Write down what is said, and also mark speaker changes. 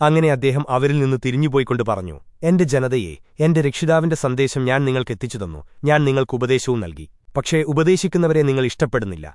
Speaker 1: അങ്ങനെ അദ്ദേഹം അവരിൽ നിന്ന് തിരിഞ്ഞുപോയിക്കൊണ്ട് പറഞ്ഞു എന്റെ ജനതയെ എന്റെ രക്ഷിതാവിന്റെ സന്ദേശം ഞാൻ നിങ്ങൾക്ക് എത്തിച്ചു തന്നു. ഞാൻ നിങ്ങൾക്ക് ഉപദേശവും നൽകി. പക്ഷേ ഉപദേശിക്കുന്നവരെ നിങ്ങൾ ഇഷ്ടപ്പെടുന്നില്ല.